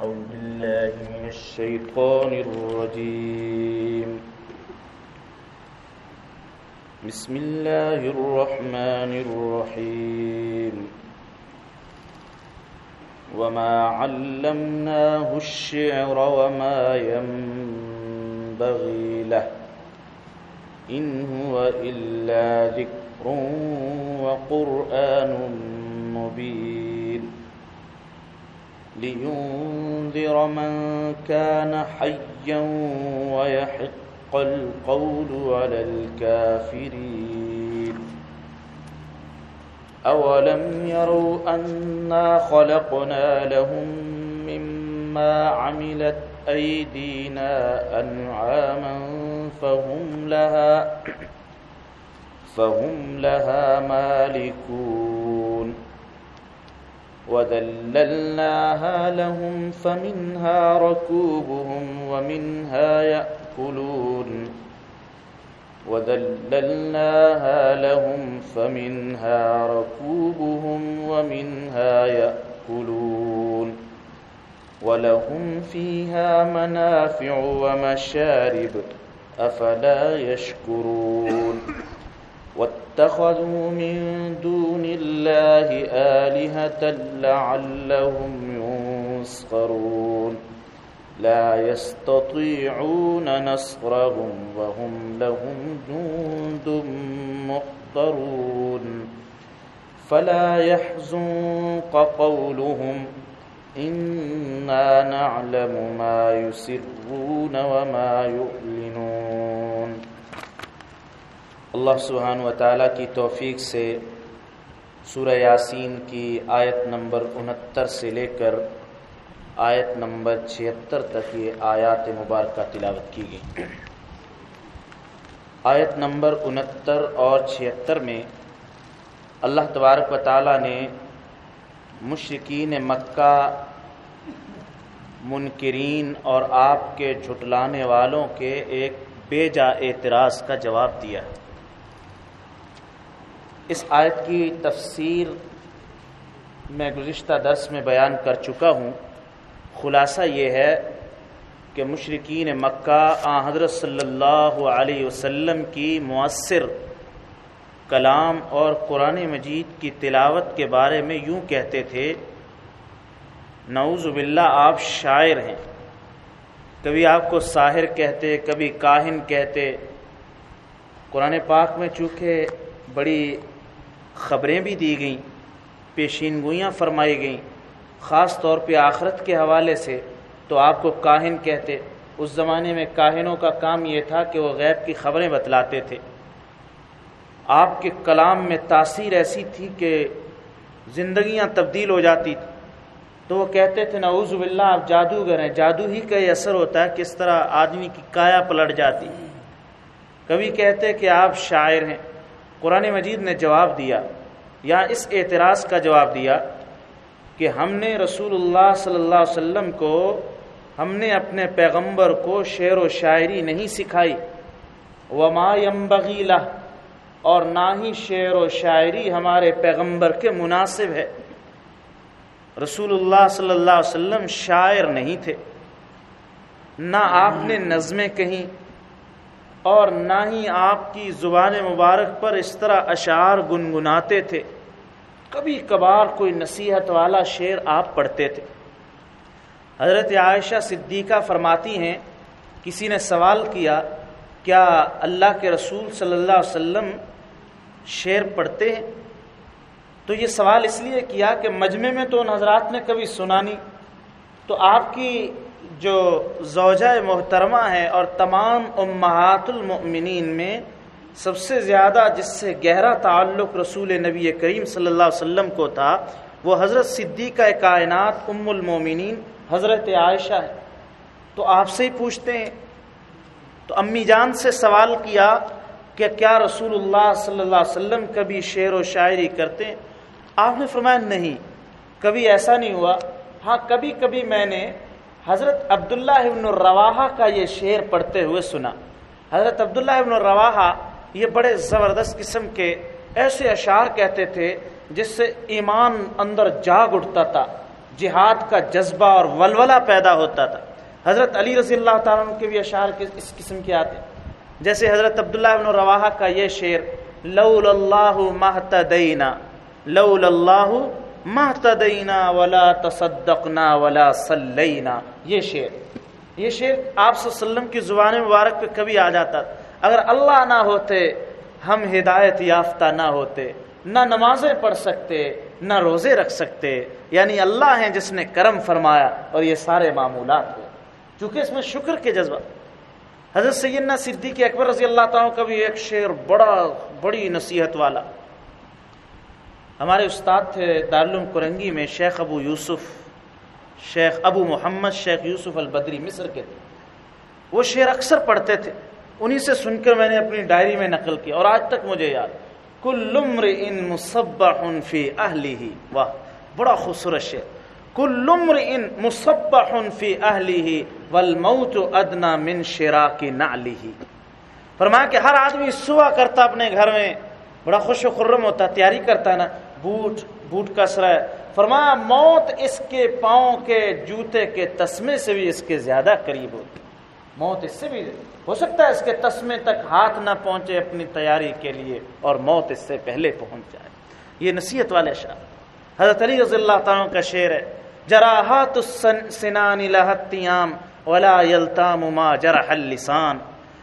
أعوذ بالله من الشيطان الرجيم. بسم الله الرحمن الرحيم. وما علمناه الشعر وما ينبغي له. إن هو إلا ذكر وقرآن مبين. لينذر من كان حيا ويحق القول على الكافرين. أولم يروا أنا خلقنا لهم مما عملت أيدينا أنعاما فهم لها فهم لها مالكون. وذللناها لهم فمنها ركوبهم ومنها يأكلون. وذللناها لهم فمنها ركوبهم ومنها يأكلون. ولهم فيها منافع ومشارب أفلا يشكرون. واتخذوا من دون الله آلهة لعلهم ينصرون. لا يستطيعون نصرهم وهم لهم جند محضرون فلا يحزنك قولهم. إنا نعلم ما يسرون وما يعلنون اللہ سبحانہ و تعالیٰ کی توفیق سے سورہ یاسین کی آیت نمبر انہتر سے لے کر آیت نمبر چھہتر تک یہ آیات مبارکہ تلاوت کی گئی۔ آیت نمبر انہتر اور چھہتر میں اللہ تبارک و تعالیٰ نے مشرقین مکہ، منکرین اور آپ کے جھٹلانے والوں کے ایک بے جا اعتراض کا جواب دیا۔ ہے اس آیت کی تفسیر میں گزشتہ درس میں بیان کر چکا ہوں۔ خلاصہ یہ ہے کہ مشرقین مکہ آ حضرت صلی اللہ علیہ وسلم کی مؤثر کلام اور قرآن مجید کی تلاوت کے بارے میں یوں کہتے تھے، نعوذ باللہ، آپ شاعر ہیں۔ کبھی آپ کو ساحر کہتے، کبھی کاہن کہتے۔ قرآن پاک میں چونکہ بڑی خبریں بھی دی گئیں، پیشین گوئیاں فرمائی گئیں۔ خاص طور پہ آخرت کے حوالے سے تو آپ کو کاہن کہتے، اس زمانے میں کاہنوں کا کام یہ تھا کہ وہ غیب کی خبریں بتلاتے تھے۔ آپ کے کلام میں تاثیر ایسی تھی کہ زندگیاں تبدیل ہو جاتی تھی تو وہ کہتے تھے، نعوذ باللہ، آپ جادوگر ہیں۔ جادو ہی کا یہ اثر ہوتا ہے کس طرح آدمی کی کایا پلٹ جاتی۔ کبھی کہتے کہ آپ شاعر ہیں۔ قرآن مجید نے جواب دیا یا اس اعتراض کا جواب دیا کہ ہم نے رسول اللہ صلی اللہ علیہ وسلم کو ہم نے اپنے پیغمبر کو شعر و شاعری نہیں سکھائی۔ وما ينبغي له۔ اور نہ ہی شعر و شاعری ہمارے پیغمبر کے مناسب ہے۔ رسول اللہ صلی اللہ علیہ وسلم شاعر نہیں تھے۔ نہ آپ نے نظمیں کہیں۔ اور نہ ہی آپ کی زبان مبارک پر اس طرح اشعار گنگناتے تھے۔ کبھی کبھار کوئی نصیحت والا شعر آپ پڑھتے تھے۔ حضرت عائشہ صدیقہ فرماتی ہیں، کسی نے سوال کیا کیا اللہ کے رسول صلی اللہ علیہ وسلم شعر پڑھتے ہیں؟ تو یہ سوال اس لیے کیا کہ مجمع میں تو ان حضرات نے کبھی سنا نہیں۔ تو آپ کی جو زوجہ محترمہ ہے اور تمام امہات المؤمنین میں سب سے زیادہ جس سے گہرا تعلق رسول نبی کریم صلی اللہ علیہ وسلم کو تھا، وہ حضرت صدیقہ کائنات ام المومنین، حضرت عائشہ ہے۔ تو آپ سے ہی پوچھتے ہیں۔ تو امی جان سے سوال کیا کہ کیا رسول اللہ صلی اللہ علیہ وسلم کبھی شعر و شاعری کرتے ہیں؟ آپ نے فرمایا نہیں، کبھی ایسا نہیں ہوا۔ ہاں کبھی کبھی میں نے حضرت عبداللہ ابن الرواحہ کا یہ شعر پڑھتے ہوئے سنا۔ حضرت عبداللہ ابن الرواحہ یہ بڑے زبردست قسم کے ایسے اشعار کہتے تھے جس سے ایمان اندر جاگ اٹھتا تھا، جہاد کا جذبہ اور ولولہ پیدا ہوتا تھا۔ حضرت علی رضی اللہ تعالیٰ کے بھی اشعار اس قسم کے آتے جیسے حضرت عبداللہ ابن رواحہ کا یہ شعر لول اللہ محتدینا لول اللہ محتدینا ولا تصدقنا ولا صلینا۔ یہ شعر۔ یہ شعر آپ صلی اللہ علیہ وسلم کی زبان مبارک پہ کبھی آ جاتا۔ اگر اللہ نہ ہوتے، ہم ہدایت یافتہ نہ ہوتے، نہ نمازیں پڑھ سکتے، نہ روزے رکھ سکتے۔ یعنی اللہ ہیں جس نے کرم فرمایا اور یہ سارے معمولات ہوئے چونکہ اس میں شکر کے جذبہ۔ حضرت سیدنا صدیق اکبر رضی اللہ تعالیٰ کا بھی ایک شعر بڑا، بڑی نصیحت والا۔ ہمارے استاد تھے دارالعلوم کرنگی میں شیخ ابو یوسف، شیخ ابو محمد، شیخ یوسف البدری مصر کے تھے۔ وہ شعر اکثر پڑھتے تھے۔ انہی سے سن کر میں نے اپنی ڈائری میں نقل کیا اور آج تک مجھے یاد۔ کل عمر ان مصبح فی اہلی ہی واہ، بڑا خوبصورت شعر۔ کل عمر ان مصبح فی اہلی ہی والموت ادنا من شراک نعلی ہی فرمایا کہ ہر آدمی صبح کرتا اپنے گھر میں، بڑا خوش و خرم ہوتا، تیاری کرتا نا۔ بوٹ بوٹ کسرا ہے۔ فرمایا موت اس کے پاؤں کے جوتے کے تسمے سے بھی اس کے زیادہ قریب ہوتی۔ موت اس سے بھی ہو سکتا ہے اس کے تسمے تک ہاتھ نہ پہنچے اپنی تیاری کے لیے اور موت اس سے پہلے پہنچ جائے۔ یہ نصیحت والے شاہ حضرت علی رضی اللہ تعالیٰ کا شعر ہے۔ جراحات السنان لہتیام ولا یلتام ما جرح اللسان۔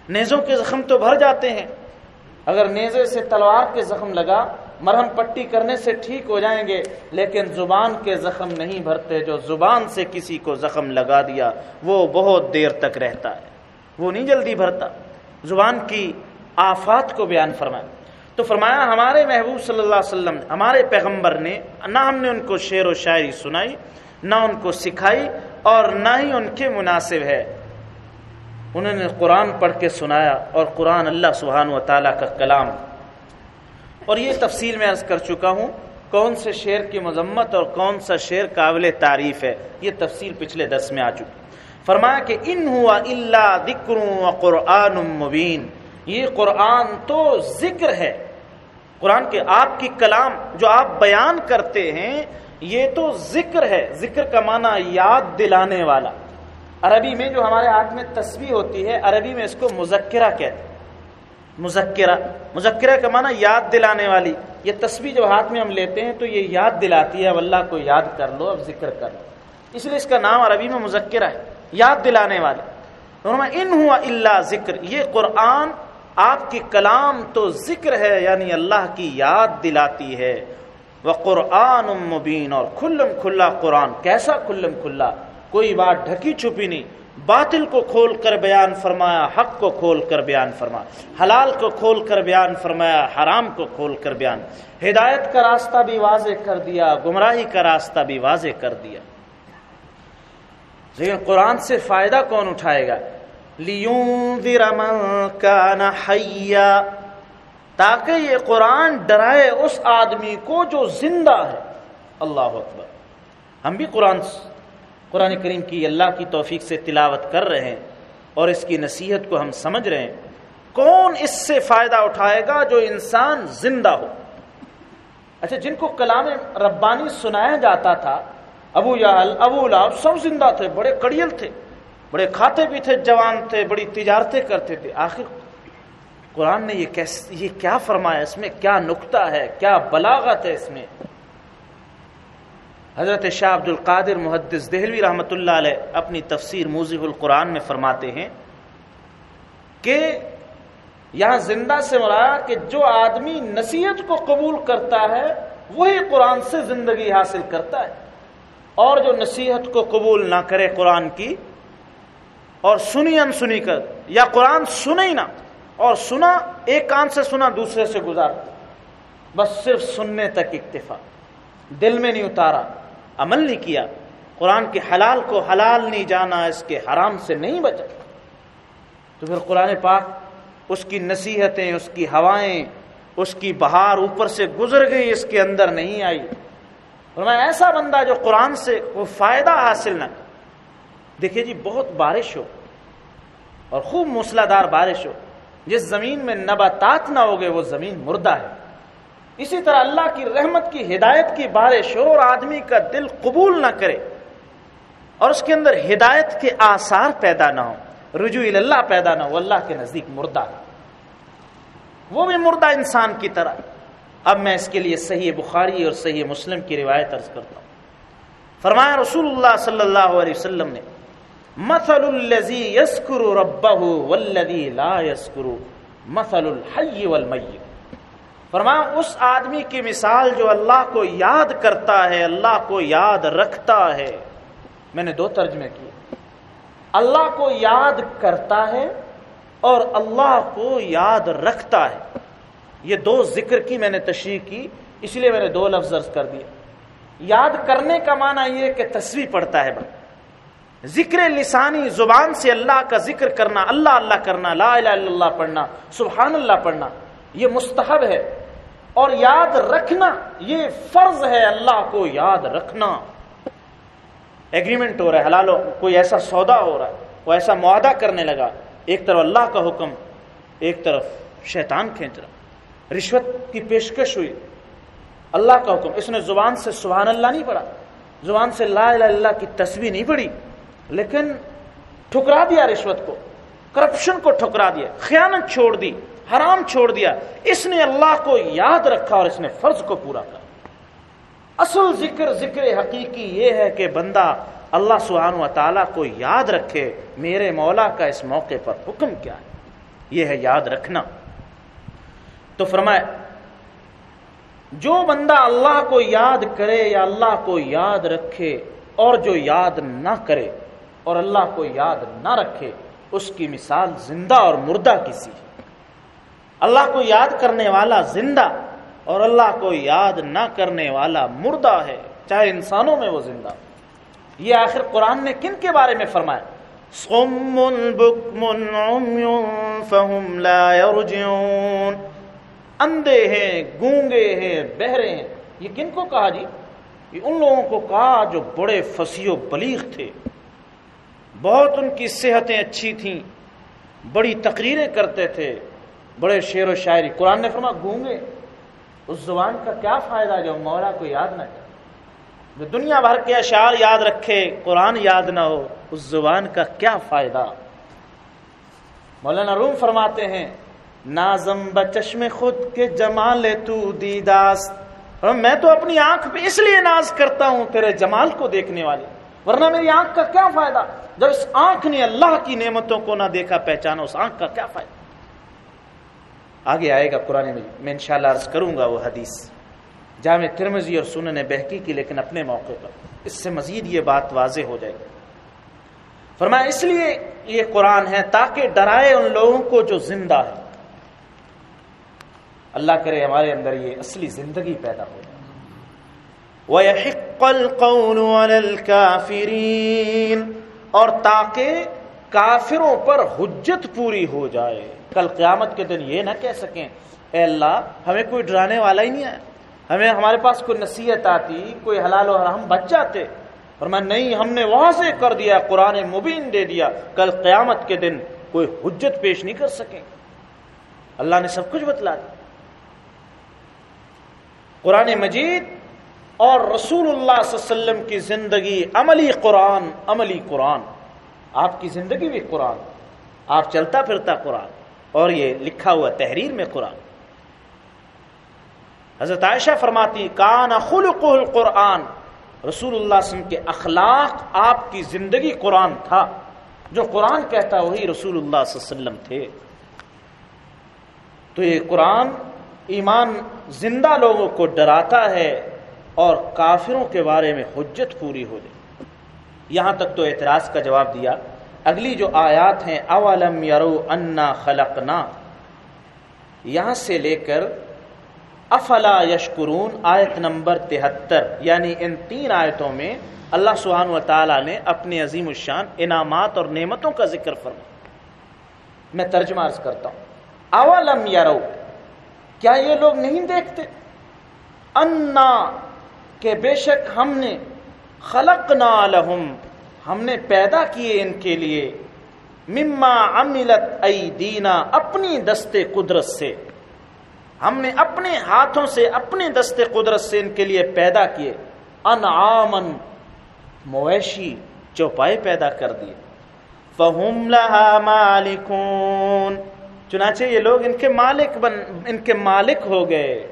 نیزوں کے زخم تو بھر جاتے ہیں۔ اگر نیزے سے تلوار کے زخم لگا مرہم پٹی کرنے سے ٹھیک ہو جائیں گے، لیکن زبان کے زخم نہیں بھرتے، جو زبان سے کسی کو زخم لگا دیا، وہ بہت دیر تک رہتا ہے۔ وہ نہیں جلدی بھرتا۔ زبان کی آفات کو بیان فرمایا۔ تو فرمایا، ہمارے محبوب صلی اللہ علیہ وسلم، ہمارے پیغمبر نے، نہ ہم نے ان کو شعر و شاعری سنائی، نہ ان کو سکھائی، اور نہ ہی ان کے مناسب ہے۔ انہوں نے قرآن پڑھ کے سنایا، اور قرآن اللہ سبحانہ و تعالیٰ کا کلام اور یہ تفصیل میں عرض کر چکا ہوں، کون سے شعر کی مذمت اور کون سا شعر قابل تعریف ہے؟ یہ تفصیل پچھلے دس میں آ چکی۔ فرمایا کہ ان ہوا اللہ ذکر و قرآن مبین۔ یہ قرآن تو ذکر ہے۔ قرآن کے آپ کی کلام جو آپ بیان کرتے ہیں، یہ تو ذکر ہے۔ ذکر کا معنی یاد دلانے والا۔ عربی میں جو ہمارے ہاتھ میں تصویر ہوتی ہے، عربی میں اس کو مذکرہ کہتے ہیں۔ مذکرہ مذکرہ کا معنی یاد دلانے والی یہ تصویر جو ہاتھ میں ہم لیتے ہیں تو یہ یاد دلاتی ہے اب اللہ کو یاد کر لو اب ذکر کر لو اس لیے اس کا نام عربی میں مذکرہ ہے یاد دلانے والے ان ہوا اللہ ذکر یہ قرآن آپ کی کلام تو ذکر ہے یعنی اللہ کی یاد دلاتی ہے وہ قرآن مبین اور کھلم کھلا قرآن کیسا کھلم کھلا کوئی بات ڈھکی چھپی نہیں باطل کو کھول کر بیان فرمایا، حق کو کھول کر بیان فرمایا، حلال کو کھول کر بیان فرمایا، حرام کو کھول کر بیان، ہدایت کا راستہ بھی واضح کر دیا، گمراہی کا راستہ بھی واضح کر دیا۔ لیکن قرآن سے فائدہ کون اٹھائے گا؟ کا تاکہ یہ قرآن ڈرائے اس آدمی کو جو زندہ ہے۔ اللہ اکبر۔ ہم بھی قرآن قرآن کریم کی اللہ کی توفیق سے تلاوت کر رہے ہیں اور اس کی نصیحت کو ہم سمجھ رہے ہیں۔ کون اس سے فائدہ اٹھائے گا جو انسان زندہ ہو؟ اچھا جن کو کلام ربانی سنایا جاتا تھا، ابو یال ابو لاب سب زندہ تھے، بڑے کڑیل تھے، بڑے کھاتے بھی تھے، جوان تھے، بڑی تجارتیں کرتے تھے۔ آخر قرآن نے یہ کیس، یہ کیا فرمایا؟ اس میں کیا نقطہ ہے؟ کیا بلاغت ہے اس میں؟ حضرت شاہ عبد القادر محدث دہلوی رحمۃ اللہ علیہ اپنی تفسیر موزی القرآن میں فرماتے ہیں کہ یہاں زندہ سے مرا کہ جو آدمی نصیحت کو قبول کرتا ہے، وہی قرآن سے زندگی حاصل کرتا ہے۔ اور جو نصیحت کو قبول نہ کرے قرآن کی، اور سنی ان سنی کر، یا قرآن سنے ہی نہ، اور سنا ایک کان سے سنا، دوسرے سے گزار بس صرف سننے تک اکتفا۔ دل میں نہیں اتارا۔ عمل نہیں کیا۔ قرآن کے حلال کو حلال نہیں جانا، اس کے حرام سے نہیں بچا۔ تو پھر قرآن پاک اس کی نصیحتیں، اس کی ہوائیں، اس کی بہار اوپر سے گزر گئی، اس کے اندر نہیں آئی۔ اور میں ایسا بندہ جو قرآن سے وہ فائدہ حاصل نہ دیکھیے جی بہت بارش ہو اور خوب موسلا دار بارش ہو۔ جس زمین میں نباتات نہ ہوگے، وہ زمین مردہ ہے۔ اسی طرح اللہ کی رحمت کی ہدایت کی بارش ہو اور آدمی کا دل قبول نہ کرے اور اس کے اندر ہدایت کے آثار پیدا نہ ہو رجوع اللہ پیدا نہ ہو اللہ کے نزدیک مردہ وہ بھی مردہ انسان کی طرح۔ اب میں اس کے لیے صحیح بخاری اور صحیح مسلم کی روایت ارض کرتا ہوں۔ فرمایا رسول اللہ صلی اللہ علیہ وسلم نے، مثل الذي يذكر ربه والذي لا يذكر مثل الحي والميت فرمایا، اس آدمی کی مثال جو اللہ کو یاد کرتا ہے، اللہ کو یاد رکھتا ہے، میں نے دو ترجمے کیے۔ اللہ کو یاد کرتا ہے اور اللہ کو یاد رکھتا ہے۔ یہ دو ذکر کی میں نے تشریح کی، اس لیے میں نے دو لفظ کر دیا یاد کرنے کا معنی یہ کہ تصویر پڑتا ہے بھائی ذکر لسانی زبان سے اللہ کا ذکر کرنا، اللہ اللہ کرنا، لا الہ الا اللہ پڑھنا، سبحان اللہ پڑھنا، یہ مستحب ہے۔ اور یاد رکھنا، یہ فرض ہے اللہ کو یاد رکھنا۔ ایگریمنٹ ہو رہا ہے حلال کوئی ایسا سودا ہو رہا ہے، وہ ایسا معاہدہ کرنے لگا۔ ایک طرف اللہ کا حکم، ایک طرف شیطان کھینچ رہا رشوت کی پیشکش ہوئی۔ اللہ کا حکم، اس نے زبان سے سبحان اللہ نہیں پڑھا، زبان سے لا الہ اللہ کی تصویر نہیں پڑھی، لیکن ٹھکرا دیا رشوت کو کرپشن کو ٹھکرا دیا، خیانت چھوڑ دی۔ حرام چھوڑ دیا۔ اس نے اللہ کو یاد رکھا اور اس نے فرض کو پورا کر اصل ذکر ذکر حقیقی یہ ہے کہ بندہ اللہ سبحانہ و تعالیٰ کو یاد رکھے میرے مولا کا اس موقع پر حکم کیا ہے۔ یہ ہے یاد رکھنا۔ تو فرمائے، جو بندہ اللہ کو یاد کرے یا اللہ کو یاد رکھے اور جو یاد نہ کرے اور اللہ کو یاد نہ رکھے، اس کی مثال زندہ اور مردہ کسی اللہ کو یاد کرنے والا زندہ اور اللہ کو یاد نہ کرنے والا مردہ ہے چاہے انسانوں میں وہ زندہ یہ آخر قرآن نے کن کے بارے میں فرمایا؟ اندھے ہیں، گونگے ہیں، بہرے ہیں۔ یہ کن کو کہا جی؟ یہ ان لوگوں کو کہا جو بڑے فسی و بلیغ تھے۔ بہت ان کی صحتیں اچھی تھیں، بڑی تقریریں کرتے تھے۔ بڑے شعر و شاعری۔ قرآن نے فرما گونگے، اس زبان کا کیا فائدہ جو مولا کو یاد نہ کرے؟ جو دنیا بھر کے اشعار یاد رکھے، قرآن یاد نہ ہو، اس زبان کا کیا فائدہ؟ مولانا روم فرماتے ہیں، نازم بچشم خود کے جمال تو دیداس میں تو اپنی آنکھ پہ اس لیے ناز کرتا ہوں، تیرے جمال کو دیکھنے والے۔ ورنہ میری آنکھ کا کیا فائدہ؟ جب اس آنکھ نے اللہ کی نعمتوں کو نہ دیکھا، پہچانا اس آنکھ کا کیا فائدہ؟ آگے آئے گا قرآن میں میں انشاءاللہ عرض کروں گا وہ حدیث۔ جامع ترمزی اور سنن بہکی کی، لیکن اپنے موقع پر۔ اس سے مزید یہ بات واضح ہو جائے گی۔ فرمایا، اس لیے یہ قرآن ہے تاکہ ڈرائے ان لوگوں کو جو زندہ ہے اللہ کرے ہمارے اندر یہ اصلی زندگی پیدا ہو۔ جائے وَيَحِقَّ الْقَوْلُ عَلَى الْكَافِرِينَ۔ اور تاکہ کافروں پر حجت پوری ہو جائے۔ کل قیامت کے دن یہ نہ کہہ سکیں، اے اللہ، ہمیں کوئی ڈرانے والا ہی نہیں ہے ہمیں ہمارے پاس کوئی نصیحت آتی، کوئی حلال و حرام بچ جاتے۔ اور میں نہیں، ہم نے وہاں سے کر دیا، قرآن مبین دے دیا۔ کل قیامت کے دن کوئی حجت پیش نہیں کر سکیں۔ اللہ نے سب کچھ بتلا دیا۔ قرآن مجید اور رسول اللہ صلی اللہ علیہ وسلم کی زندگی عملی قرآن عملی قرآن۔ آپ کی زندگی بھی قرآن۔ آپ چلتا پھرتا قرآن۔ اور یہ لکھا ہوا تحریر میں قرآن۔ حضرت عائشہ فرماتی، کان خلق القرآن. رسول اللہ علیہ وسلم کے اخلاق آپ کی زندگی قرآن تھا۔ جو قرآن کہتا وہی رسول اللہ صلی اللہ علیہ وسلم تھے۔ تو یہ قرآن ایمان زندہ لوگوں کو ڈراتا ہے اور کافروں کے بارے میں حجت پوری ہو جائے۔ یہاں تک تو اعتراض کا جواب دیا۔ اگلی جو آیات ہیں، اولم یرو انا خلقنا، یہاں سے لے کر افلا یشکرون، آیت نمبر تہتر یعنی ان تین آیتوں میں اللہ سبحانہ و تعالیٰ نے اپنے عظیم الشان انعامات اور نعمتوں کا ذکر فرما میں ترجمہ عرض کرتا ہوں۔ اولم یرو، کیا یہ لوگ نہیں دیکھتے؟ انا، کہ بے شک ہم نے خلقنا لہم ہم نے پیدا کیے ان کے لیے۔ مما عملت ایدینا، اپنی دستے قدرت سے۔ ہم نے اپنے ہاتھوں سے اپنے دست قدرت سے ان کے لیے پیدا کیے۔ انعامن مویشی، چوپائے پیدا کر دیے۔ فہم لہا مالکون۔ چنانچہ یہ لوگ ان کے مالک بن، ان کے مالک ہو گئے۔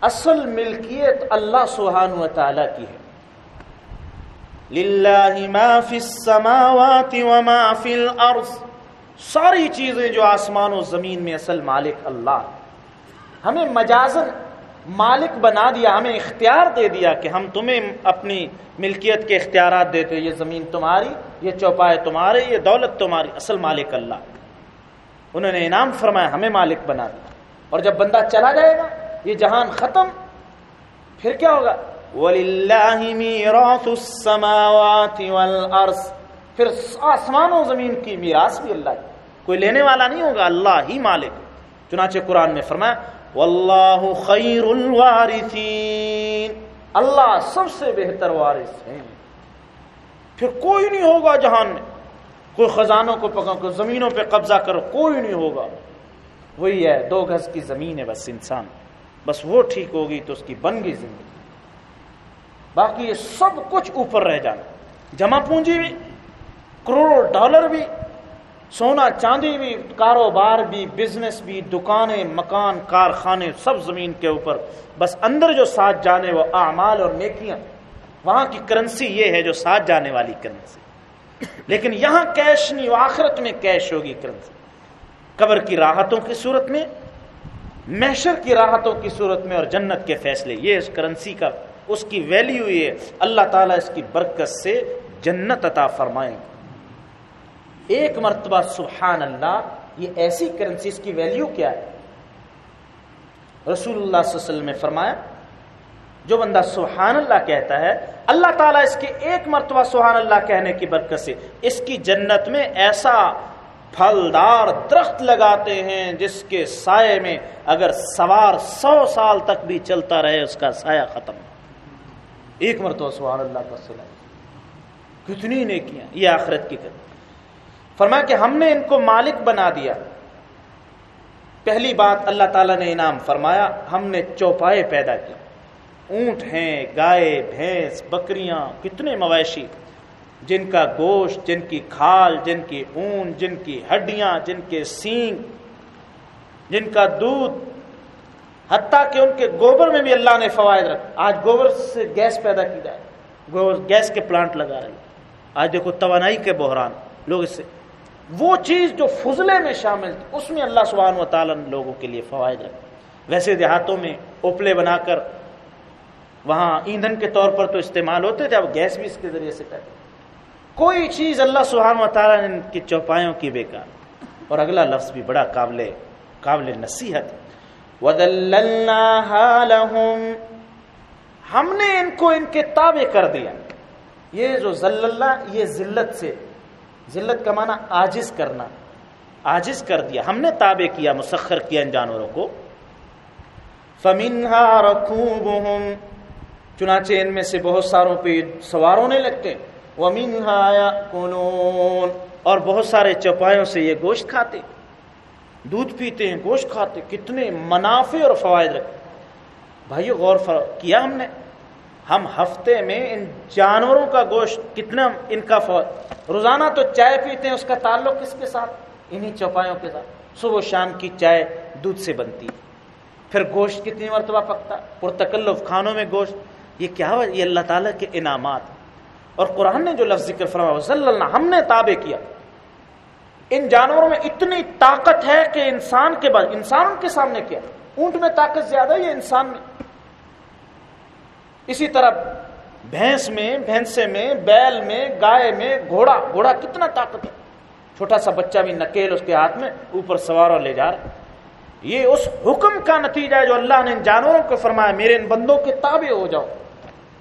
اصل ملکیت اللہ سبحانہ و تعالی کی ہے۔ للہ ما فی السماوات وما فی الارض۔ ساری چیزیں جو آسمان و زمین میں اصل مالک اللہ۔ ہمیں مجازن مالک بنا دیا، ہمیں اختیار دے دیا کہ ہم تمہیں اپنی ملکیت کے اختیارات دیتے، یہ زمین تمہاری، یہ چوپائے تمہارے، یہ دولت تمہاری، اصل مالک اللہ۔ انہوں نے انعام فرمایا، ہمیں مالک بنا دیا۔ اور جب بندہ چلا جائے گا، یہ جہان ختم، پھر کیا ہوگا؟ وَلِلَّهِ مِيرَاثُ السَّمَاوَاتِ وَالْأَرْضِ پھر آسمان و زمین کی میراث بھی اللہ کی۔ کوئی لینے والا نہیں ہوگا، اللہ ہی مالک۔ چنانچہ قرآن میں فرمایا، واللہ خیر الوارثین۔ اللہ سب سے بہتر وارث ہیں۔ پھر کوئی نہیں ہوگا جہان میں۔ کوئی خزانوں کو پکڑ کوئی زمینوں پہ قبضہ کرو کوئی نہیں ہوگا۔ وہی ہے، دو گز کی زمین ہے، بس انسان۔ بس وہ ٹھیک ہوگی تو اس کی بن گئی زندگی۔ باقی یہ سب کچھ اوپر رہ جانا جمع پونجی بھی، کروڑوں ڈالر بھی، سونا چاندی بھی، کاروبار بھی، بزنس بھی، دکانیں، مکان، کارخانے، سب زمین کے اوپر۔ بس اندر جو ساتھ جانے وہ اعمال اور نیکیاں، وہاں کی کرنسی یہ ہے جو ساتھ جانے والی کرنسی۔ لیکن یہاں کیش نہیں، وہ آخرت میں کیش ہوگی کرنسی۔ قبر کی راحتوں کی صورت میں، محشر کی راحتوں کی صورت میں اور جنت کے فیصلے، یہ اس کرنسی کا اس کی ویلیو یہ اللہ تعالیٰ اس کی برکت سے جنت عطا فرمائیں گے ایک مرتبہ سبحان اللہ یہ ایسی کرنسی اس کی ویلیو کیا ہے؟ رسول اللہ صلی اللہ علیہ وسلم نے فرمایا، جو بندہ سبحان اللہ کہتا ہے، اللہ تعالیٰ اس کے ایک مرتبہ سبحان اللہ کہنے کی برکت سے اس کی جنت میں ایسا پھلدار درخت لگاتے ہیں جس کے سائے میں اگر سوار سو سال تک بھی چلتا رہے، اس کا سایہ ختم۔ ایک مرتبہ سبحان اللہ کا سلا کتنی نیکیاں۔ یہ آخرت کی کرتے فرمایا کہ ہم نے ان کو مالک بنا دیا۔ پہلی بات اللہ تعالیٰ نے انعام فرمایا۔ ہم نے چوپائے پیدا کیا۔ اونٹ ہیں، گائے، بھینس، بکریاں، کتنے مویشی۔ جن کا گوشت، جن کی کھال، جن کی اون، جن کی ہڈیاں، جن کے سینگ، جن کا دودھ حتیٰ کہ ان کے گوبر میں بھی اللہ نے فوائد رکھ آج گوبر سے گیس پیدا کی جائے گوبر گیس کے پلانٹ لگا رہے آج دیکھو توانائی کے بحران، لوگ اس سے وہ چیز جو فضلے میں شامل تھی، اس میں اللہ سبحانہ و تعالیٰ نے لوگوں کے لیے فوائد رکھے۔ ویسے دیہاتوں میں اوپلے بنا کر وہاں ایندھن کے طور پر تو استعمال ہوتے تھے، اب گیس بھی اس کے ذریعے سے کرتے کوئی چیز اللہ سبحانہ و تعالیٰ نے ان کی چوپایوں کی بیکار اور اگلا لفظ بھی بڑا قابل قابل نصیحت۔ ہم نے ان کو ان کے تابع کر دیا۔ یہ جو ذل اللہ یہ ذلت سے۔ ذلت کا معنی آجز کرنا۔ آجز کر دیا۔ ہم نے تابع کیا، مسخر کیا ان جانوروں کو۔ فمنہا رکوبہم چنانچہ ان میں سے بہت ساروں پہ سوار ہونے لگتے۔ ومنہا یاکلون اور بہت سارے چوپایوں سے یہ گوشت کھاتے۔ دودھ پیتے ہیں، گوشت کھاتے کتنے منافع اور فوائد رکھتے بھائی غور کیا ہم نے؟ ہم ہفتے میں ان جانوروں کا گوشت کتنا ان کا روزانہ تو چائے پیتے ہیں، اس کا تعلق کس کے ساتھ؟ انہی چوپایوں کے ساتھ۔ صبح شام کی چائے دودھ سے بنتی پھر گوشت کتنی مرتبہ پکتا؟ پرتکلف کھانوں میں گوشت۔ یہ کیا ہوا یہ اللہ تعالیٰ کے انعامات۔ اور قرآن نے جو لفظ ذکر فرمایا صلی اللہ ہم نے تابع کیا۔ ان جانوروں میں اتنی طاقت ہے کہ انسان کے بعد انسان کے سامنے کیا۔ اونٹ میں طاقت زیادہ ہے انسان میں؟ اسی طرح بھینس میں، بھینسے میں، بیل میں، گائے میں، گھوڑا گھوڑا کتنا طاقت ہے۔ چھوٹا سا بچہ بھی نکیل اس کے ہاتھ میں، اوپر سوار اور لے جا رہا یہ اس حکم کا نتیجہ ہے جو اللہ نے ان جانوروں کو فرمایا، میرے ان بندوں کے تابع ہو جاؤ۔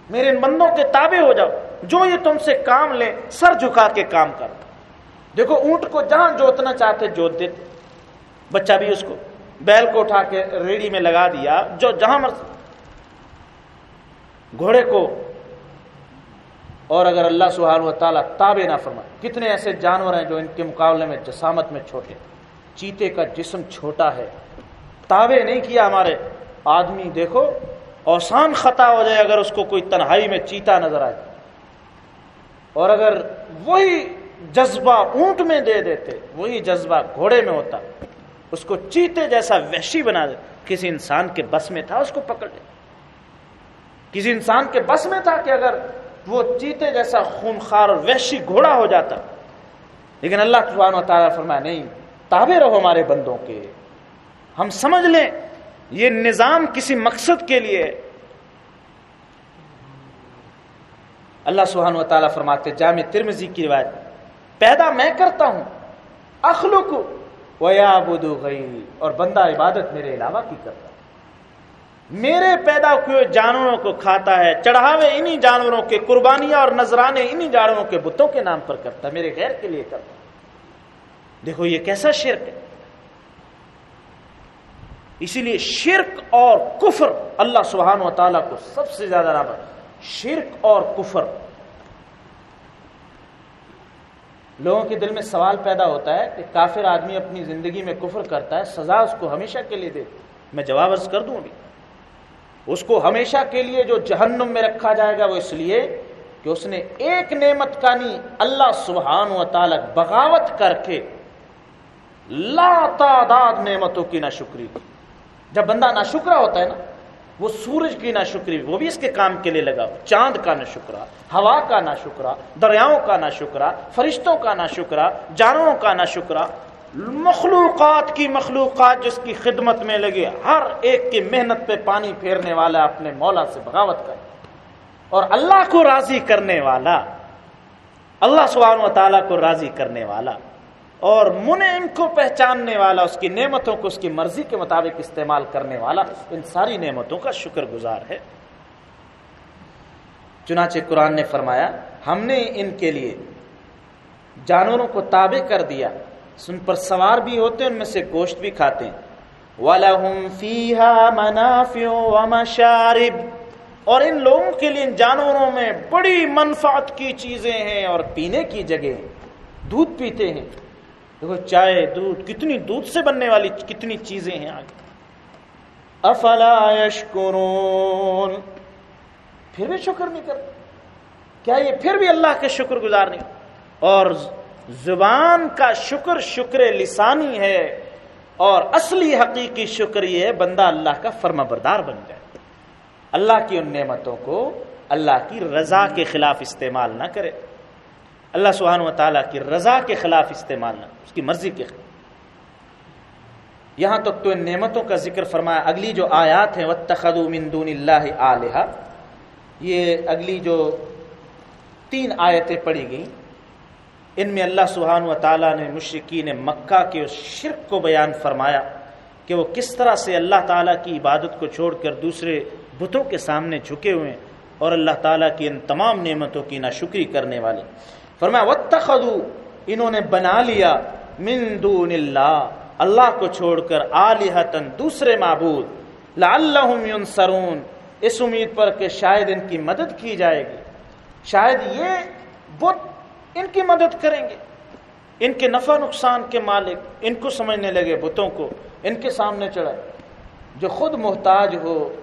میرے ان بندوں کے تابع ہو جاؤ۔ جو یہ تم سے کام لے سر جھکا کے کام کر دیکھو اونٹ کو جہاں جوتنا چاہتے جوت دیتے بچہ بھی اس کو بیل کو اٹھا کے ریڑی میں لگا دیا، جو جہاں مرضی گھوڑے کو اور اگر اللہ سبحانہ و تعالیٰ تابع نہ فرمائے، کتنے ایسے جانور ہیں جو ان کے مقابلے میں جسامت میں چھوٹے، چیتے کا جسم چھوٹا ہے۔ تابع نہیں کیا ہمارے آدمی، دیکھو، اوسان خطا ہو جائے اگر اس کو کوئی تنہائی میں چیتا نظر آئے۔ اور اگر وہی جذبہ اونٹ میں دے دیتے، وہی جذبہ گھوڑے میں ہوتا۔ اس کو چیتے جیسا وحشی بنا دے۔ کسی انسان کے بس میں تھا، اس کو پکڑ لے۔ کسی انسان کے بس میں تھا کہ اگر وہ چیتے جیسا خونخار اور وحشی گھوڑا ہو جاتا۔ لیکن اللہ سبحانہ و تعالیٰ فرمایا، نہیں، تابع رہو ہمارے بندوں کے۔ ہم سمجھ لیں، یہ نظام کسی مقصد کے لیے اللہ سبحانہ و تعالیٰ فرماتے، جامع ترمزی کی روایت۔ پیدا میں کرتا ہوں۔ اخلوق ویابدو غیری، اور بندہ عبادت میرے علاوہ کی کرتا میرے پیدا ہوئے جانوروں کو کھاتا ہے، چڑھاوے انہی جانوروں کے قربانیاں اور نذرانے انہی جانوروں کے بتوں کے نام پر کرتا ہے، میرے غیر کے لیے کرتا دیکھو یہ کیسا شرک ہے۔ اسی لیے شرک اور کفر اللہ سبحان و تعالیٰ کو سب سے زیادہ رابر شرک اور کفر۔ لوگوں کے دل میں سوال پیدا ہوتا ہے کہ کافر آدمی اپنی زندگی میں کفر کرتا ہے، سزا اس کو ہمیشہ کے لیے دے میں جواب عرض کر دوں ابھی۔ اس کو ہمیشہ کے لیے جو جہنم میں رکھا جائے گا، وہ اس لیے کہ اس نے ایک نعمت کا نہیں اللہ سبحان و تعالی بغاوت کر کے لا تعداد نعمتوں کی نہ شکری کی۔ جب بندہ نہ شکرا ہوتا ہے نا وہ سورج کی نہ شکری وہ بھی اس کے کام کے لیے لگا۔ چاند کا نہ شکرا ہوا کا نہ شکرا دریاؤں کا نہ شکرا فرشتوں کا نہ شکرا جانوروں کا نہ شکرا مخلوقات کی مخلوقات جس کی خدمت میں لگے، ہر ایک کی محنت پہ پانی پھیرنے والا اپنے مولا سے بغاوت کر اور اللہ کو راضی کرنے والا، اللہ سبحانہ و تعالیٰ کو راضی کرنے والا۔ اور ان کو پہچاننے والا، اس کی نعمتوں کو اس کی مرضی کے مطابق استعمال کرنے والا، ان ساری نعمتوں کا شکر گزار ہے۔ چنانچہ قرآن نے فرمایا، ہم نے ان کے لیے جانوروں کو تابع کر دیا۔ سن پر سوار بھی ہوتے ان میں سے گوشت بھی کھاتے ہیں۔ وَلَهُمْ فِيهَا مَنَافِعُ وَمَشَارِبُ۔ اور ان لوگوں کے لیے، ان جانوروں میں بڑی منفعت کی چیزیں ہیں اور پینے کی جگہ دودھ پیتے ہیں۔ دیکھو چائے، دودھ، کتنی دودھ سے بننے والی کتنی چیزیں ہیں آگے افلا یشکرون۔ پھر بھی شکر نہیں کرتے کیا یہ پھر بھی اللہ کے شکر گزار نہیں؟ اور زبان کا شکر شکر لسانی ہے اور اصلی حقیقی شکر یہ ہے بندہ اللہ کا فرما بردار بن جائے۔ اللہ کی ان نعمتوں کو اللہ کی رضا کے خلاف استعمال نہ کرے۔ اللہ سبحانہ و تعالیٰ کی رضا کے خلاف استعمال نہ اس کی مرضی کے خلاف۔ یہاں تک تو ان نعمتوں کا ذکر فرمایا، اگلی جو آیات ہیں، وَاتَّخَذُوا مِن دُونِ اللَّهِ آلِهَا یہ اگلی جو تین آیتیں پڑھی گئیں، ان میں اللہ سبحانہ و تعالیٰ نے مشرقین مکہ کے اس شرک کو بیان فرمایا کہ وہ کس طرح سے اللہ تعالیٰ کی عبادت کو چھوڑ کر دوسرے بتوں کے سامنے جھکے ہوئے اور اللہ تعالیٰ کی ان تمام نعمتوں کی ناشکری کرنے والے فرمایا، وَاتَّخَذُوا، انہوں نے بنا لیا من دون اللہ اللہ کو چھوڑ کر آلہتن دوسرے معبود لعلہم ینصرون اس امید پر کہ شاید ان کی مدد کی جائے گی۔ شاید یہ بت ان کی مدد کریں گے۔ ان کے نفع نقصان کے مالک، ان کو سمجھنے لگے بتوں کو، ان کے سامنے چڑھا جو خود محتاج ہو،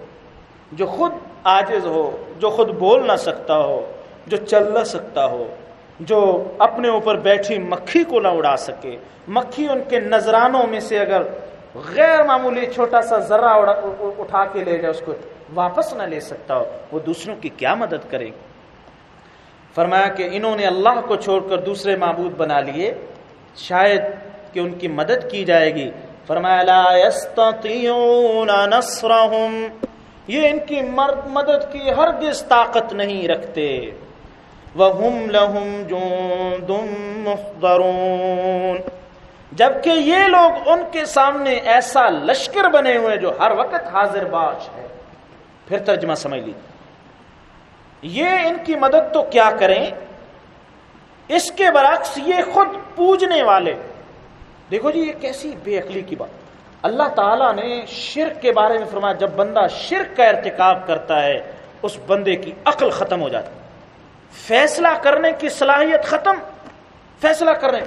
جو خود آجز ہو، جو خود بول نہ سکتا ہو، جو چل نہ سکتا ہو جو اپنے اوپر بیٹھی مکھی کو نہ اڑا سکے۔ مکھی ان کے نذرانوں میں سے اگر غیر معمولی چھوٹا سا ذرہ اٹھا کے لے جائے، اس کو واپس نہ لے سکتا ہو، وہ دوسروں کی کیا مدد کرے گی؟ فرمایا کہ انہوں نے اللہ کو چھوڑ کر دوسرے معبود بنا لیے، شاید کہ ان کی مدد کی جائے گی۔ فرمایا، لا يستطيعون نصرهم یہ ان کی مدد کی ہرگز طاقت نہیں رکھتے۔ وَهُمْ لَهُمْ جُندٌ مُحْضَرُونَ۔ جبکہ یہ لوگ ان کے سامنے ایسا لشکر بنے ہوئے جو ہر وقت حاضر باش ہے۔ پھر ترجمہ سمجھ لیجیے یہ ان کی مدد تو کیا کریں؟ اس کے برعکس یہ خود پوجنے والے۔ دیکھو جی یہ کیسی بے عقلی کی بات۔ اللہ تعالیٰ نے شرک کے بارے میں فرمایا، جب بندہ شرک کا ارتکاب کرتا ہے، اس بندے کی عقل ختم ہو جاتی۔ فیصلہ کرنے کی صلاحیت ختم، فیصلہ کرنے۔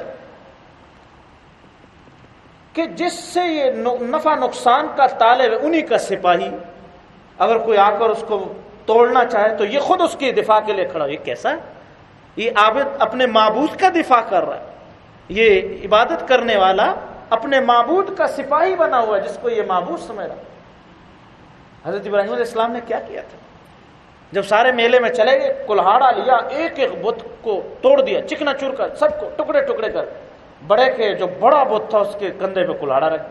کہ جس سے یہ نفع نقصان کا طالب ہے انہی کا سپاہی، اگر کوئی آ کر اس کو توڑنا چاہے تو یہ خود اس کی دفاع کے لیے کھڑا یہ کیسا ہے؟ یہ عابد اپنے معبود کا دفاع کر رہا ہے۔ یہ عبادت کرنے والا اپنے معبود کا سپاہی بنا ہوا ہے، جس کو یہ معبود سمجھ رہا حضرت ابراہیم علیہ السلام نے کیا کیا تھا؟ جب سارے میلے میں چلے گئے، کلہاڑا لیا، ایک ایک بت کو توڑ دیا، چکنا چور کر سب کو ٹکڑے ٹکڑے کر۔ بڑے کے جو بڑا بت تھا، اس کے کندھے پہ کلاڑا رکھ۔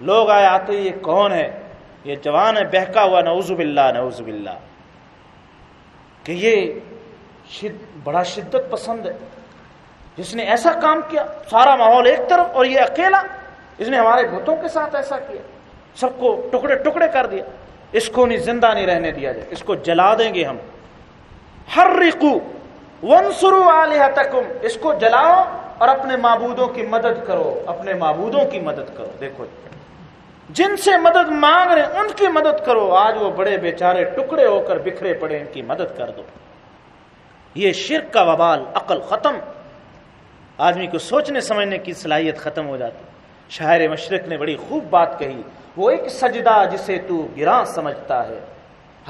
لوگ آئے، آتے، یہ کون ہے؟ یہ جوان ہے، بہکا ہوا، نعوذ باللہ نعوذ باللہ۔ کہ یہ شد، بڑا شدت پسند ہے۔ جس نے ایسا کام کیا، سارا ماحول ایک طرف اور یہ اکیلا، اس نے ہمارے بتوں کے ساتھ ایسا کیا۔ سب کو ٹکڑے ٹکڑے کر دیا۔ اس کو نہیں زندہ نہیں رہنے دیا جائے، اس کو جلا دیں گے ہم۔ ہر ریکو ون سرو اس کو جلاؤ اور اپنے معبودوں کی مدد کرو، اپنے معبودوں کی مدد کرو۔ دیکھو جی، جن سے مدد مانگ رہے ان کی مدد کرو۔ آج وہ بڑے بیچارے ٹکڑے ہو کر بکھرے پڑے ان کی مدد کر دو۔ یہ شرک کا وبال، عقل ختم۔ آدمی کو سوچنے سمجھنے کی صلاحیت ختم ہو جاتی۔ شاعر مشرق نے بڑی خوب بات کہی۔ وہ ایک سجدہ جسے تو گراں سمجھتا ہے۔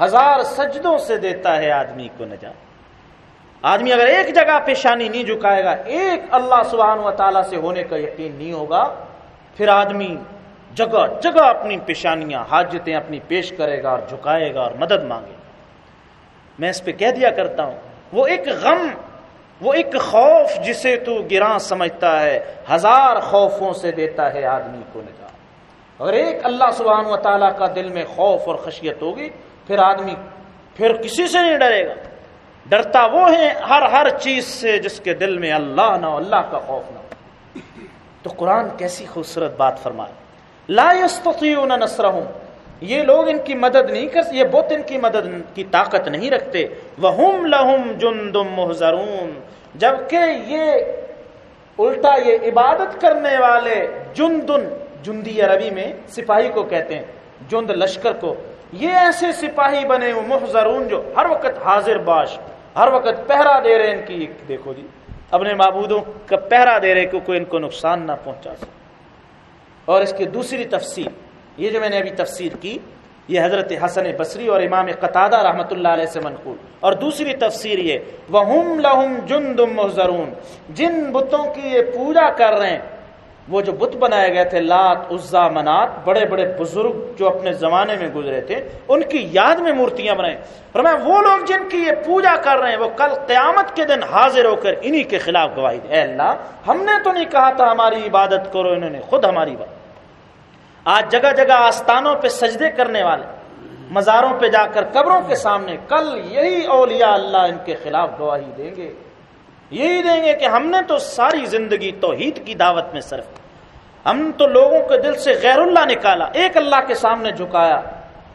ہزار سجدوں سے دیتا ہے آدمی کو نجات۔ آدمی اگر ایک جگہ پیشانی نہیں جھکائے گا، ایک اللہ سبحانہ و تعالیٰ سے ہونے کا یقین نہیں ہوگا، پھر آدمی جگہ جگہ اپنی پیشانیاں، حاجتیں اپنی پیش کرے گا اور جھکائے گا اور مدد مانگے گا۔ میں اس پہ کہہ دیا کرتا ہوں، وہ ایک غم، وہ ایک خوف جسے تو گراں سمجھتا ہے، ہزار خوفوں سے دیتا ہے آدمی کو نجات۔ اگر ایک اللہ سبحانہ و تعالیٰ کا دل میں خوف اور خشیت ہوگی، پھر آدمی پھر کسی سے نہیں ڈرے گا۔ ڈرتا وہ ہے ہر ہر چیز سے جس کے دل میں اللہ نہ اللہ کا خوف نہ تو قرآن کیسی خوبصورت بات فرمائے لا يستطيعون نصرهم یہ لوگ ان کی مدد نہیں کر، یہ بت ان کی مدد کی طاقت نہیں رکھتے۔ وہم لہم جندم محضرون جبکہ یہ الٹا یہ عبادت کرنے والے جندن جندی عربی میں سپاہی کو کہتے ہیں، جند لشکر کو۔ یہ ایسے سپاہی بنے محضرون جو ہر وقت حاضر باش، ہر وقت پہرا دے رہے ان کی دیکھو جی اپنے معبودوں کا پہرا دے رہے کہ کوئی ان کو نقصان نہ پہنچا سکے۔ اور اس کی دوسری تفسیر یہ جو میں نے ابھی تفسیر کی، یہ حضرت حسن بصری اور امام قطادہ رحمۃ اللہ علیہ سے منقول۔ اور دوسری تفسیر یہ وہ لہم جن محضرون۔ جن بتوں کی یہ پوجا کر رہے ہیں وہ جو بت بنائے گئے تھے، لات، عزا، منات، بڑے بڑے بزرگ جو اپنے زمانے میں گزرے تھے، ان کی یاد میں مورتیاں بنائیں فرمایا، وہ لوگ جن کی یہ پوجا کر رہے ہیں، وہ کل قیامت کے دن حاضر ہو کر انہی کے خلاف گواہی دے۔ اے اللہ، ہم نے تو نہیں کہا تھا ہماری عبادت کرو، انہوں نے خود ہماری بات۔ آج جگہ جگہ آستانوں پہ سجدے کرنے والے، مزاروں پہ جا کر قبروں کے سامنے، کل یہی اولیاء اللہ ان کے خلاف گواہی دیں گے۔ یہی دیں گے کہ ہم نے تو ساری زندگی توحید کی دعوت میں صرف ہم تو لوگوں کے دل سے غیر اللہ نکالا، ایک اللہ کے سامنے جھکایا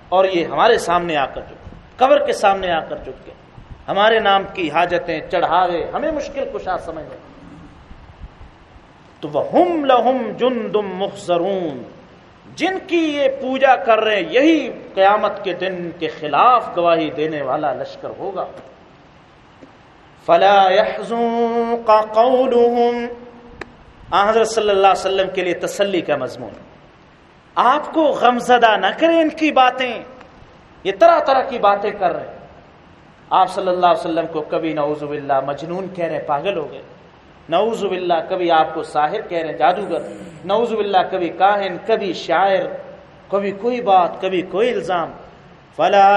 اور یہ ہمارے سامنے آ کر جھک قبر کے سامنے آ کر جھک کے ہمارے نام کی حاجتیں چڑھاوے، ہمیں مشکل کشا سمجھ تو وہ لہم جن دم محضرون جن کی یہ پوجا کر رہے ہیں یہی قیامت کے دن کے خلاف گواہی دینے والا لشکر ہوگا۔ فلا کا قولهم. حضرت صلی اللہ علیہ وسلم کے لیے تسلی کا مضمون. آپ کو غمزدہ نہ کریں ان کی باتیں. یہ طرح طرح کی باتیں کر رہے ہیں. آپ صلی اللہ علیہ وسلم کو کبھی نعوذ باللہ مجنون کہہ رہے ہیں، پاگل ہو گئے. نعوذ باللہ کبھی آپ کو ساحر کہہ رہے ہیں، جادوگر. نعوذ باللہ کبھی کاہن، کبھی شاعر، کبھی کوئی بات، کبھی کوئی الزام. فلا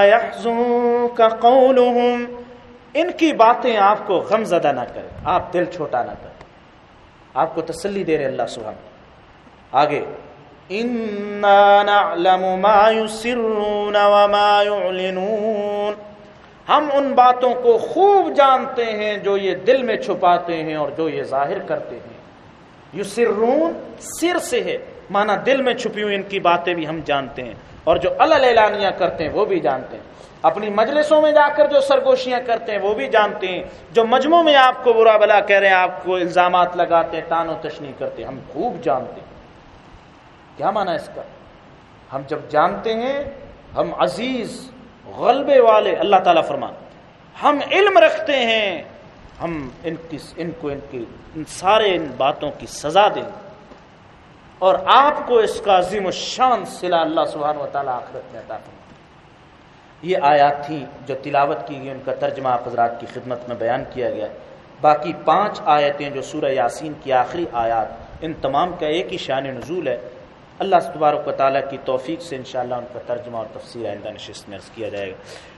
کا قولهم. ان کی باتیں آپ کو غم زدہ نہ کرے آپ دل چھوٹا نہ کریں۔ آپ کو تسلی دے رہے اللہ سبحانہ آگے ہم ان باتوں کو خوب جانتے ہیں جو یہ دل میں چھپاتے ہیں اور جو یہ ظاہر کرتے ہیں۔ یو سر سے ہے مانا دل میں چھپی ہوئی ان کی باتیں بھی ہم جانتے ہیں اور جو اللہ کرتے ہیں وہ بھی جانتے ہیں۔ اپنی مجلسوں میں جا کر جو سرگوشیاں کرتے ہیں، وہ بھی جانتے ہیں۔ جو مجموع میں آپ کو برا بلا کہہ رہے ہیں، آپ کو الزامات لگاتے ہیں، تان و تشنی کرتے ہیں، ہم خوب جانتے ہیں۔ کیا مانا اس کا؟ ہم جب جانتے ہیں، ہم عزیز، غلبے والے، اللہ تعالیٰ فرمان ہم علم رکھتے ہیں، ہم ان کی، ان کو ان کی، ان سارے ان باتوں کی سزا دیں اور آپ کو اس کا عظیم و شان صلہ اللہ سبحانہ و تعالیٰ آخرت میں عطا فرمائے۔ یہ آیات تھیں جو تلاوت کی گئی، ان کا ترجمہ آپ حضرات کی خدمت میں بیان کیا گیا۔ باقی پانچ آیتیں جو سورہ یاسین کی آخری آیات، ان تمام کا ایک ہی شان نزول ہے۔ اللہ تبارک و تعالیٰ کی توفیق سے انشاءاللہ ان کا ترجمہ اور تفسیر آئندہ نشست میں کیا جائے گا۔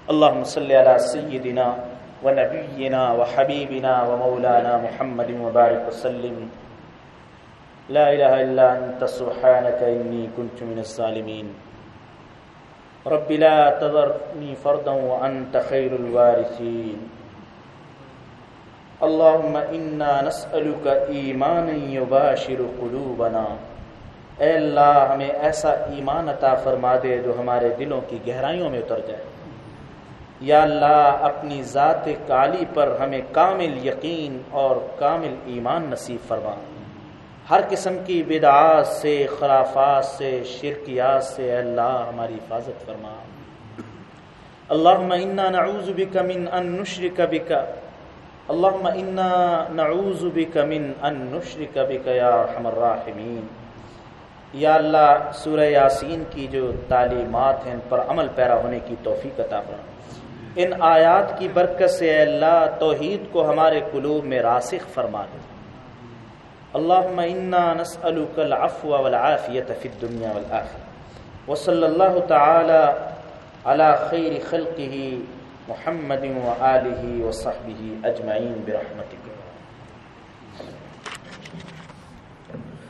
اللہ صلی علی سیدنا و نبینا و حبیبنا و مولانا محمد مبارک وسلم لا الہ الا انت، سبحانک انی کنت من الظالمین۔ رب لا تذرنی فردا وانت خیر الوارثین اللهم انا نسألك ایمانا یباشر قلوبنا. اے اللہ، ہمیں ایسا ایمان عطا فرما دے جو ہمارے دلوں کی گہرائیوں میں اتر جائے۔ یا اللہ، اپنی ذات کالی پر ہمیں کامل یقین اور کامل ایمان نصیب فرما۔ ہر قسم کی بدعات سے، خرافات سے، شرکیات سے اللہ ہماری حفاظت فرما. اللہم انا نعوذ بک من ان نشرک بک. اللہم انا نعوذ بک من ان نشرک بک یا رحم الراحمین. یا اللہ، سورہ یاسین کی جو تعلیمات ہیں، ان پر عمل پیرا ہونے کی توفیق عطا فرما. ان آیات کی برکت سے اللہ توحید کو ہمارے قلوب میں راسخ فرما دے. اللهم إنا نسألك العفو والعافية في الدنيا والآخرة. وصلى الله تعالى على خير خلقه محمد وآله وصحبه أجمعين برحمتك.